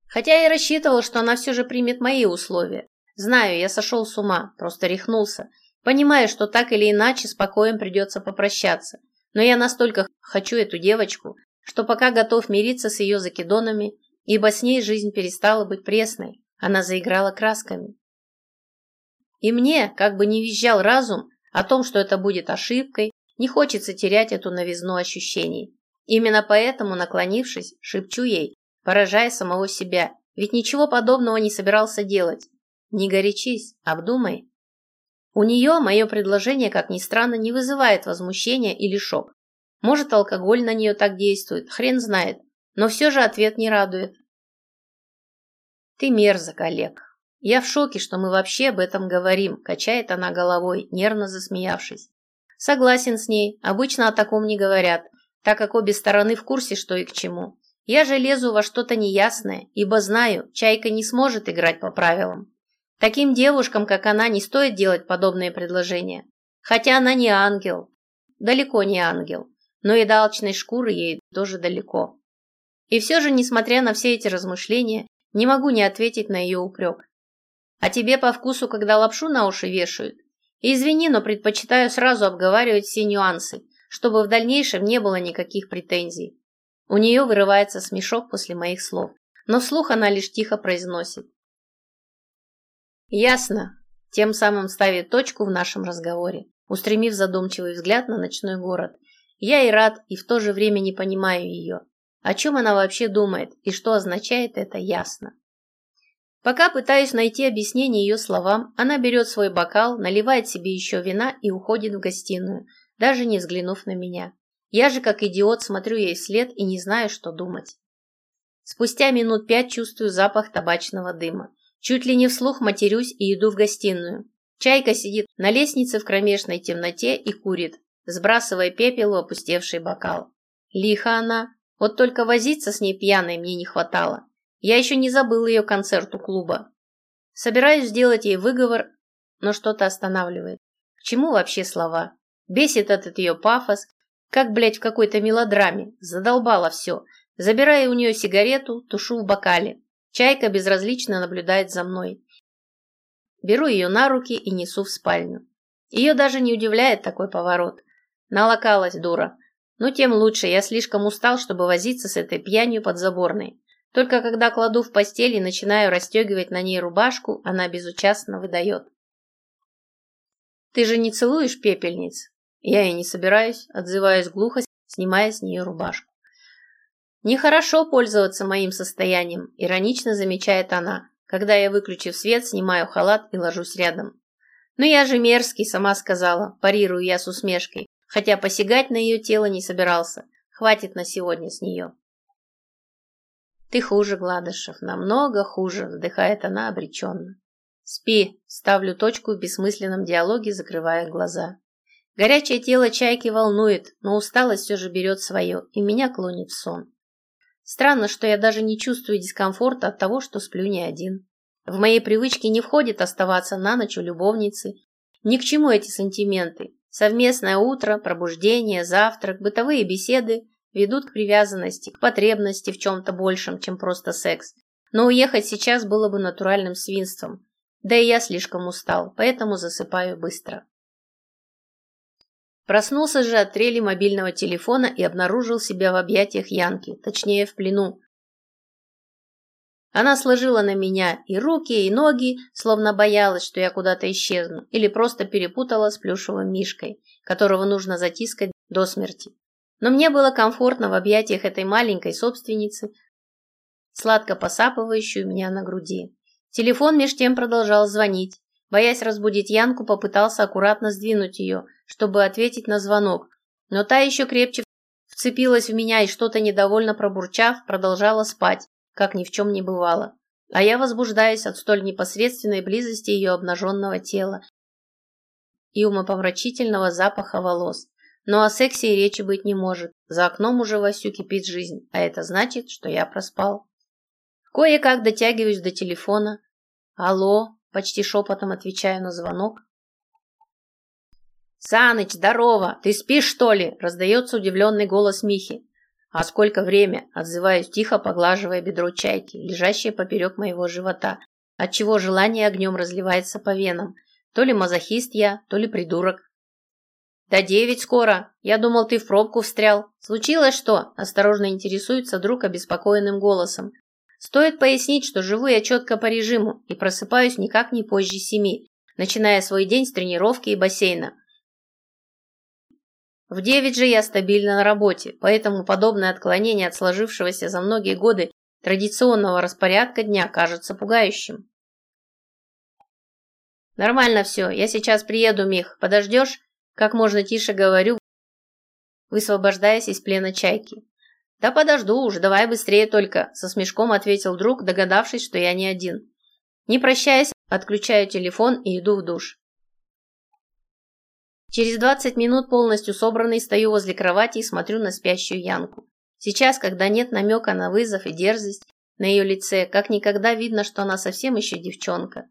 Хотя и рассчитывал, что она все же примет мои условия. Знаю, я сошел с ума, просто рехнулся Понимаю, что так или иначе с покоем придется попрощаться, но я настолько хочу эту девочку, что пока готов мириться с ее закидонами, ибо с ней жизнь перестала быть пресной, она заиграла красками. И мне, как бы не визжал разум о том, что это будет ошибкой, не хочется терять эту новизну ощущений. Именно поэтому, наклонившись, шепчу ей, поражая самого себя, ведь ничего подобного не собирался делать. Не горячись, обдумай. У нее мое предложение, как ни странно, не вызывает возмущения или шок. Может, алкоголь на нее так действует, хрен знает, но все же ответ не радует. Ты мерзок, Олег. Я в шоке, что мы вообще об этом говорим, качает она головой, нервно засмеявшись. Согласен с ней, обычно о таком не говорят, так как обе стороны в курсе, что и к чему. Я же лезу во что-то неясное, ибо знаю, Чайка не сможет играть по правилам. Таким девушкам, как она, не стоит делать подобные предложения. Хотя она не ангел. Далеко не ангел. Но и до алчной шкуры ей тоже далеко. И все же, несмотря на все эти размышления, не могу не ответить на ее упрек. А тебе по вкусу, когда лапшу на уши вешают? Извини, но предпочитаю сразу обговаривать все нюансы, чтобы в дальнейшем не было никаких претензий. У нее вырывается смешок после моих слов, но вслух она лишь тихо произносит. Ясно. Тем самым ставит точку в нашем разговоре, устремив задумчивый взгляд на ночной город. Я и рад, и в то же время не понимаю ее. О чем она вообще думает и что означает это, ясно. Пока пытаюсь найти объяснение ее словам, она берет свой бокал, наливает себе еще вина и уходит в гостиную, даже не взглянув на меня. Я же, как идиот, смотрю ей вслед и не знаю, что думать. Спустя минут пять чувствую запах табачного дыма. Чуть ли не вслух матерюсь и иду в гостиную. Чайка сидит на лестнице в кромешной темноте и курит, сбрасывая пепел в опустевший бокал. Лиха она. Вот только возиться с ней пьяной мне не хватало. Я еще не забыл ее концерт у клуба. Собираюсь сделать ей выговор, но что-то останавливает. К чему вообще слова? Бесит этот ее пафос, Как, блядь, в какой-то мелодраме. Задолбало все. Забираю у нее сигарету, тушу в бокале. Чайка безразлично наблюдает за мной. Беру ее на руки и несу в спальню. Ее даже не удивляет такой поворот. Налокалась дура. Ну, тем лучше, я слишком устал, чтобы возиться с этой пьянью подзаборной. Только когда кладу в постель и начинаю расстегивать на ней рубашку, она безучастно выдает. «Ты же не целуешь пепельниц?» «Я и не собираюсь», отзываясь глухо, снимая с нее рубашку. «Нехорошо пользоваться моим состоянием», иронично замечает она, когда я, выключив свет, снимаю халат и ложусь рядом. «Но я же мерзкий», сама сказала, парирую я с усмешкой, хотя посягать на ее тело не собирался. Хватит на сегодня с нее. «Ты хуже, Гладышев, намного хуже», вздыхает она обреченно. «Спи», ставлю точку в бессмысленном диалоге, закрывая глаза. Горячее тело чайки волнует, но усталость все же берет свое, и меня клонит в сон. Странно, что я даже не чувствую дискомфорта от того, что сплю не один. В моей привычке не входит оставаться на ночь у любовницы. Ни к чему эти сантименты. Совместное утро, пробуждение, завтрак, бытовые беседы ведут к привязанности, к потребности в чем-то большем, чем просто секс. Но уехать сейчас было бы натуральным свинством. Да и я слишком устал, поэтому засыпаю быстро. Проснулся же от трели мобильного телефона и обнаружил себя в объятиях Янки, точнее в плену. Она сложила на меня и руки, и ноги, словно боялась, что я куда-то исчезну, или просто перепутала с плюшевым мишкой, которого нужно затискать до смерти. Но мне было комфортно в объятиях этой маленькой собственницы, сладко посапывающей меня на груди. Телефон меж тем продолжал звонить. Боясь разбудить Янку, попытался аккуратно сдвинуть ее, чтобы ответить на звонок, но та еще крепче вцепилась в меня и что-то недовольно пробурчав, продолжала спать, как ни в чем не бывало. А я возбуждаюсь от столь непосредственной близости ее обнаженного тела и умопомрачительного запаха волос. Но о сексе и речи быть не может. За окном уже вовсю кипит жизнь, а это значит, что я проспал. Кое-как дотягиваюсь до телефона. «Алло», – почти шепотом отвечаю на звонок. «Саныч, здорово! Ты спишь, что ли?» – раздается удивленный голос Михи. «А сколько время?» – отзываюсь тихо, поглаживая бедро чайки, лежащее поперек моего живота, отчего желание огнем разливается по венам. То ли мазохист я, то ли придурок. «Да девять скоро. Я думал, ты в пробку встрял. Случилось что?» – осторожно интересуется друг обеспокоенным голосом. Стоит пояснить, что живу я четко по режиму и просыпаюсь никак не позже семи, начиная свой день с тренировки и бассейна. В девять же я стабильно на работе, поэтому подобное отклонение от сложившегося за многие годы традиционного распорядка дня кажется пугающим. «Нормально все, я сейчас приеду, Мих. Подождешь?» Как можно тише говорю, высвобождаясь из плена чайки. «Да подожду уж, давай быстрее только», – со смешком ответил друг, догадавшись, что я не один. Не прощаясь, отключаю телефон и иду в душ. Через 20 минут полностью собранный стою возле кровати и смотрю на спящую Янку. Сейчас, когда нет намека на вызов и дерзость на ее лице, как никогда видно, что она совсем еще девчонка.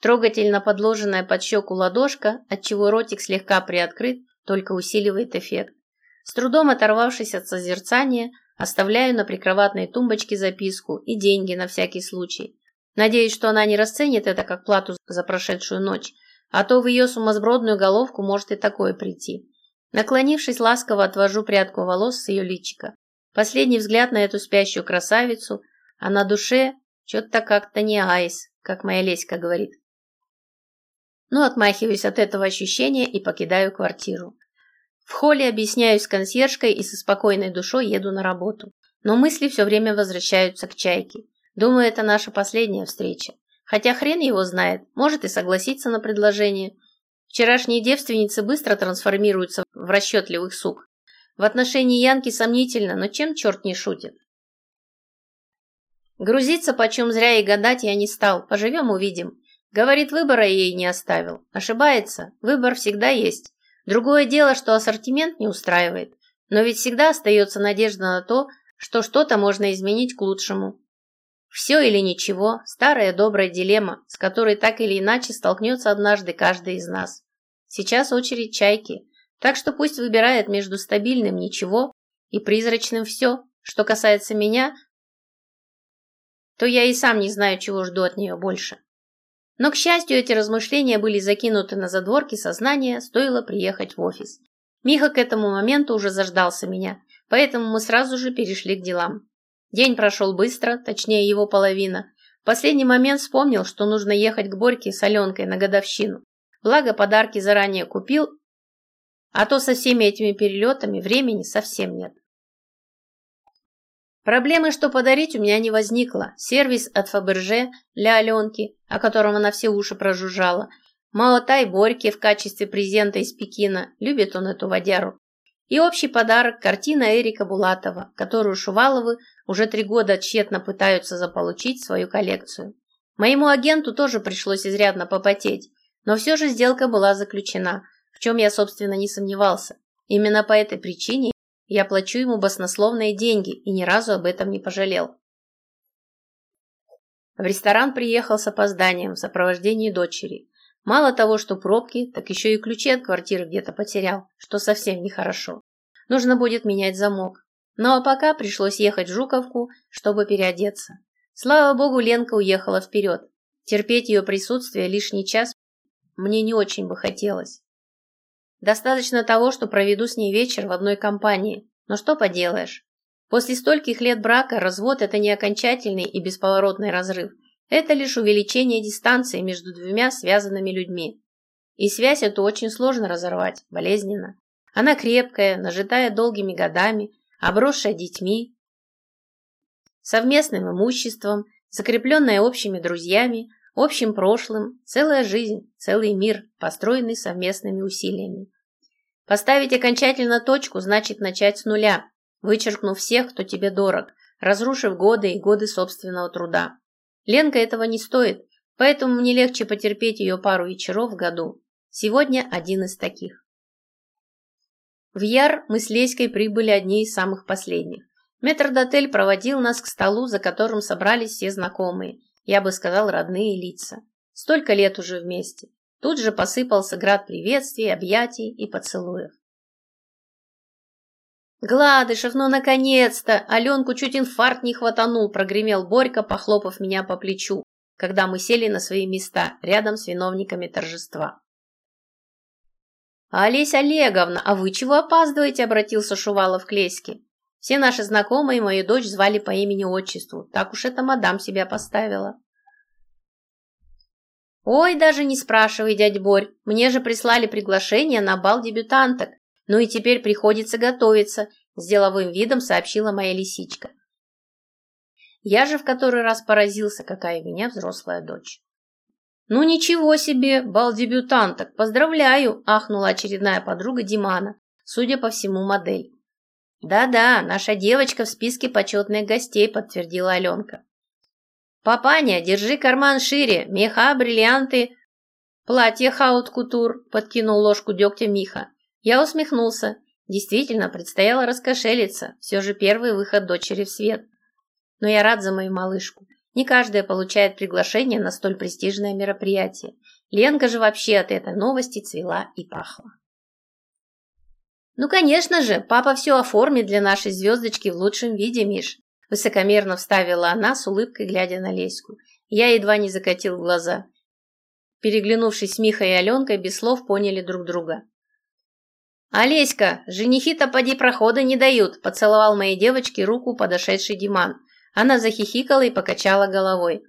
Трогательно подложенная под щеку ладошка, отчего ротик слегка приоткрыт, только усиливает эффект. С трудом оторвавшись от созерцания, оставляю на прикроватной тумбочке записку и деньги на всякий случай. Надеюсь, что она не расценит это как плату за прошедшую ночь, а то в ее сумасбродную головку может и такое прийти. Наклонившись, ласково отвожу прядку волос с ее личика. Последний взгляд на эту спящую красавицу, а на душе что-то как-то не айс, как моя Леська говорит. Ну, отмахиваюсь от этого ощущения и покидаю квартиру. В холле объясняюсь с консьержкой и со спокойной душой еду на работу. Но мысли все время возвращаются к чайке. Думаю, это наша последняя встреча. Хотя хрен его знает, может и согласиться на предложение. Вчерашние девственницы быстро трансформируются в расчетливых сук. В отношении Янки сомнительно, но чем черт не шутит? Грузиться почем зря и гадать я не стал. Поживем – увидим. Говорит, выбора ей не оставил. Ошибается. Выбор всегда есть. Другое дело, что ассортимент не устраивает. Но ведь всегда остается надежда на то, что что-то можно изменить к лучшему. Все или ничего – старая добрая дилемма, с которой так или иначе столкнется однажды каждый из нас. Сейчас очередь чайки. Так что пусть выбирает между стабильным ничего и призрачным все. Что касается меня, то я и сам не знаю, чего жду от нее больше. Но, к счастью, эти размышления были закинуты на задворки сознания, стоило приехать в офис. Миха к этому моменту уже заждался меня, поэтому мы сразу же перешли к делам. День прошел быстро, точнее его половина. В последний момент вспомнил, что нужно ехать к Борьке с Аленкой на годовщину. Благо, подарки заранее купил, а то со всеми этими перелетами времени совсем нет. Проблемы, что подарить, у меня не возникло. Сервис от Фаберже для Аленки, о котором она все уши прожужжала. Маотай Борьке в качестве презента из Пекина. Любит он эту водяру. И общий подарок – картина Эрика Булатова, которую Шуваловы уже три года тщетно пытаются заполучить в свою коллекцию. Моему агенту тоже пришлось изрядно попотеть, но все же сделка была заключена, в чем я, собственно, не сомневался. Именно по этой причине я плачу ему баснословные деньги и ни разу об этом не пожалел. В ресторан приехал с опозданием в сопровождении дочери. Мало того, что пробки, так еще и ключи от квартиры где-то потерял, что совсем нехорошо. Нужно будет менять замок. Ну а пока пришлось ехать в Жуковку, чтобы переодеться. Слава богу, Ленка уехала вперед. Терпеть ее присутствие лишний час мне не очень бы хотелось. Достаточно того, что проведу с ней вечер в одной компании. Но что поделаешь? После стольких лет брака развод – это не окончательный и бесповоротный разрыв. Это лишь увеличение дистанции между двумя связанными людьми. И связь эту очень сложно разорвать, болезненно. Она крепкая, нажитая долгими годами, обросшая детьми, совместным имуществом, закрепленная общими друзьями, общим прошлым, целая жизнь, целый мир, построенный совместными усилиями. Поставить окончательно точку значит начать с нуля, вычеркнув всех, кто тебе дорог, разрушив годы и годы собственного труда. Ленка этого не стоит, поэтому мне легче потерпеть ее пару вечеров в году. Сегодня один из таких. В Яр мы с Леськой прибыли одни из самых последних. Метрдотель проводил нас к столу, за которым собрались все знакомые, я бы сказал, родные лица. Столько лет уже вместе. Тут же посыпался град приветствий, объятий и поцелуев. «Гладышев, ну наконец-то! Аленку чуть инфаркт не хватанул!» – прогремел Борька, похлопав меня по плечу, когда мы сели на свои места рядом с виновниками торжества. «Олеся Олеговна, а вы чего опаздываете?» – обратился Шувалов к Леське. Все наши знакомые мою дочь звали по имени-отчеству. Так уж эта мадам себя поставила. «Ой, даже не спрашивай, дядь Борь, мне же прислали приглашение на бал дебютанток. Ну и теперь приходится готовиться», – с деловым видом сообщила моя лисичка. Я же в который раз поразился, какая у меня взрослая дочь. «Ну ничего себе, бал дебютанток, поздравляю!» – ахнула очередная подруга Димана, судя по всему, модель. «Да-да, наша девочка в списке почетных гостей», – подтвердила Аленка. «Папаня, держи карман шире, меха, бриллианты, платье хаут-кутур», – подкинул ложку дегтя Миха. Я усмехнулся. Действительно, предстояло раскошелиться, все же первый выход дочери в свет. Но я рад за мою малышку. Не каждая получает приглашение на столь престижное мероприятие. Ленка же вообще от этой новости цвела и пахла. «Ну, конечно же, папа все оформит для нашей звездочки в лучшем виде, Миш», высокомерно вставила она с улыбкой, глядя на Леську. Я едва не закатил глаза. Переглянувшись с Михой и Аленкой, без слов поняли друг друга. «Олеська, женихи-то поди прохода не дают», поцеловал моей девочке руку подошедший Диман. Она захихикала и покачала головой.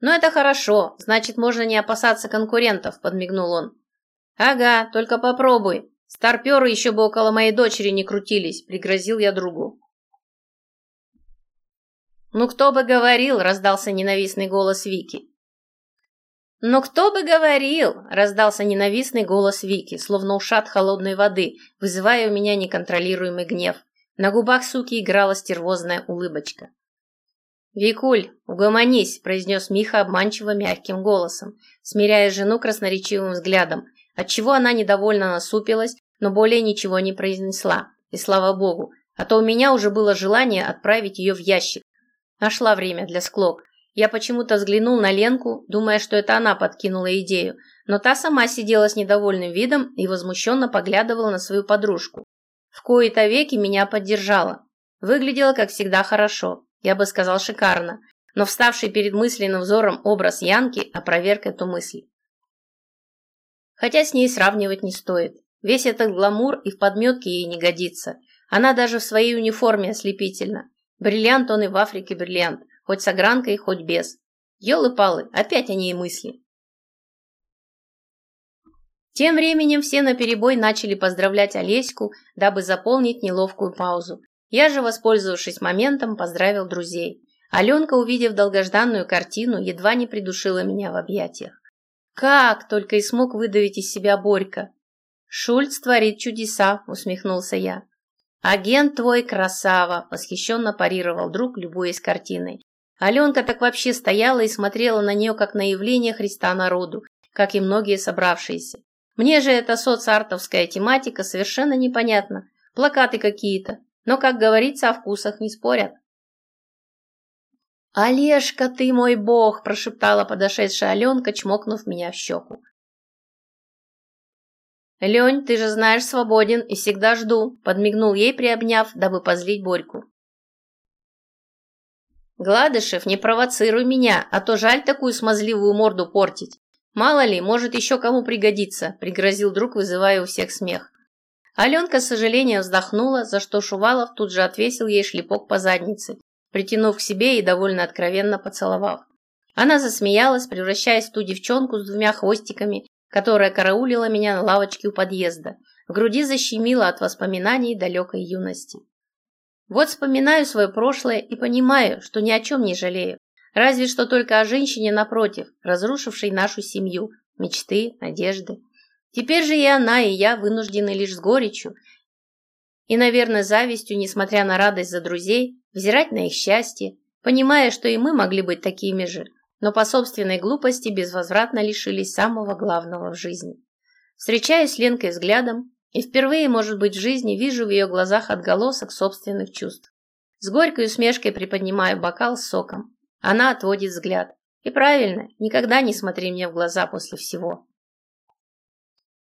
«Ну это хорошо, значит, можно не опасаться конкурентов», подмигнул он. «Ага, только попробуй. Старперы еще бы около моей дочери не крутились, пригрозил я другу. «Ну кто бы говорил!» – раздался ненавистный голос Вики. «Ну кто бы говорил!» – раздался ненавистный голос Вики, словно ушат холодной воды, вызывая у меня неконтролируемый гнев. На губах суки играла стервозная улыбочка. «Викуль, угомонись!» – произнес Миха обманчиво мягким голосом, смиряя жену красноречивым взглядом, отчего она недовольно насупилась, но более ничего не произнесла. И слава богу, а то у меня уже было желание отправить ее в ящик. Нашла время для склок. Я почему-то взглянул на Ленку, думая, что это она подкинула идею, но та сама сидела с недовольным видом и возмущенно поглядывала на свою подружку. В кои-то веки меня поддержала. Выглядела, как всегда, хорошо, я бы сказал, шикарно, но вставший перед мысленным взором образ Янки опроверг эту мысль. Хотя с ней сравнивать не стоит. Весь этот гламур и в подметке ей не годится. Она даже в своей униформе ослепительна. Бриллиант он и в Африке бриллиант, хоть с огранкой, хоть без. Ёлы-палы, опять о ней мысли. Тем временем все наперебой начали поздравлять Олеську, дабы заполнить неловкую паузу. Я же, воспользовавшись моментом, поздравил друзей. Аленка, увидев долгожданную картину, едва не придушила меня в объятиях. «Как?» – только и смог выдавить из себя Борька. «Шульц творит чудеса», – усмехнулся я. «Агент твой красава!» – восхищенно парировал друг, любуясь картиной. Аленка так вообще стояла и смотрела на нее, как на явление Христа народу, как и многие собравшиеся. Мне же эта соцартовская тематика совершенно непонятна. Плакаты какие-то. Но, как говорится, о вкусах не спорят. «Олежка, ты мой бог!» – прошептала подошедшая Аленка, чмокнув меня в щеку. «Лень, ты же знаешь, свободен и всегда жду», – подмигнул ей, приобняв, дабы позлить Борьку. «Гладышев, не провоцируй меня, а то жаль такую смазливую морду портить. Мало ли, может еще кому пригодится», – пригрозил друг, вызывая у всех смех. Аленка с сожалением вздохнула, за что Шувалов тут же отвесил ей шлепок по заднице, притянув к себе и довольно откровенно поцеловав. Она засмеялась, превращаясь в ту девчонку с двумя хвостиками, которая караулила меня на лавочке у подъезда. В груди защемило от воспоминаний далекой юности. Вот вспоминаю свое прошлое и понимаю, что ни о чем не жалею. Разве что только о женщине напротив, разрушившей нашу семью, мечты, надежды. Теперь же и она, и я вынуждены лишь с горечью и, наверное, завистью, несмотря на радость за друзей, взирать на их счастье, понимая, что и мы могли быть такими же, но по собственной глупости безвозвратно лишились самого главного в жизни. Встречаюсь с Ленкой взглядом и впервые, может быть, в жизни вижу в ее глазах отголосок собственных чувств. С горькой усмешкой приподнимаю бокал с соком. Она отводит взгляд. И правильно, никогда не смотри мне в глаза после всего.